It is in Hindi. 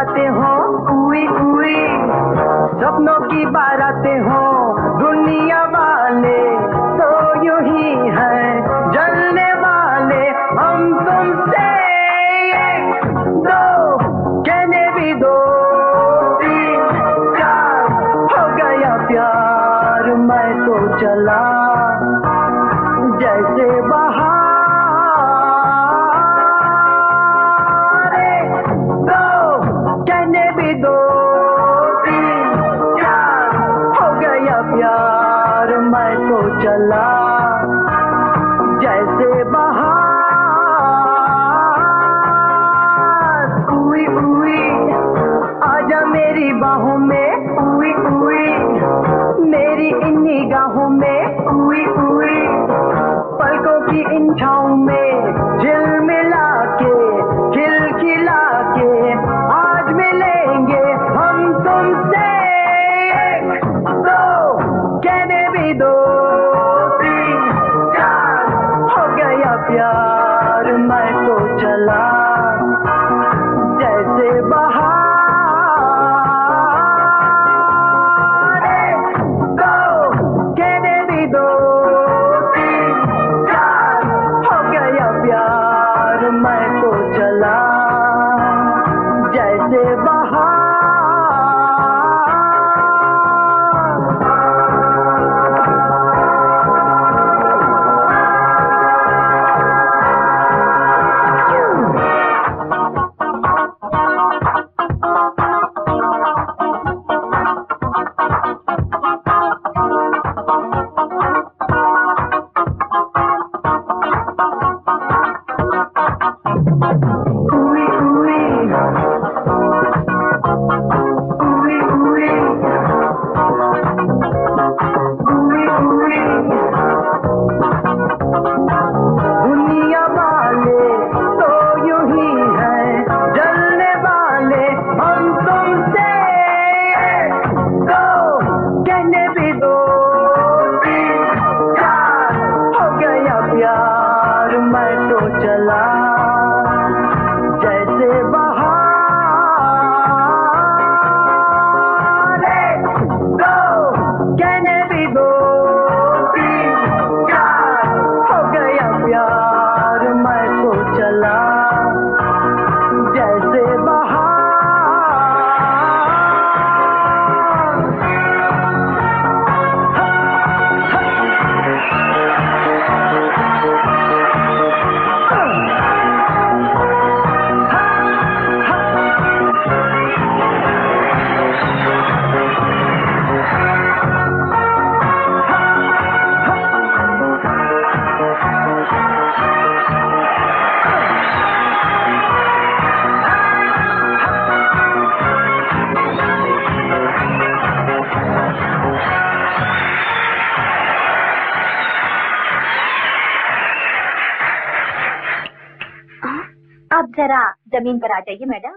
बाराते हो उई उई सपनों की बाराते हो, दुनिया वाले तो यू ही है जलने वाले। हम तुमसे दो, कहने भी दो चार। हो गया प्यार, मैं तो चला मैं तो चला, जैसे बहार। उई उई, आजा मेरी बाहों में, उई उई। मेरी इन निगाहों में, उई उई। पलकों की इन छाओं में, झिल कहने अब जरा ज़मीन पर आ जाइए मैडम।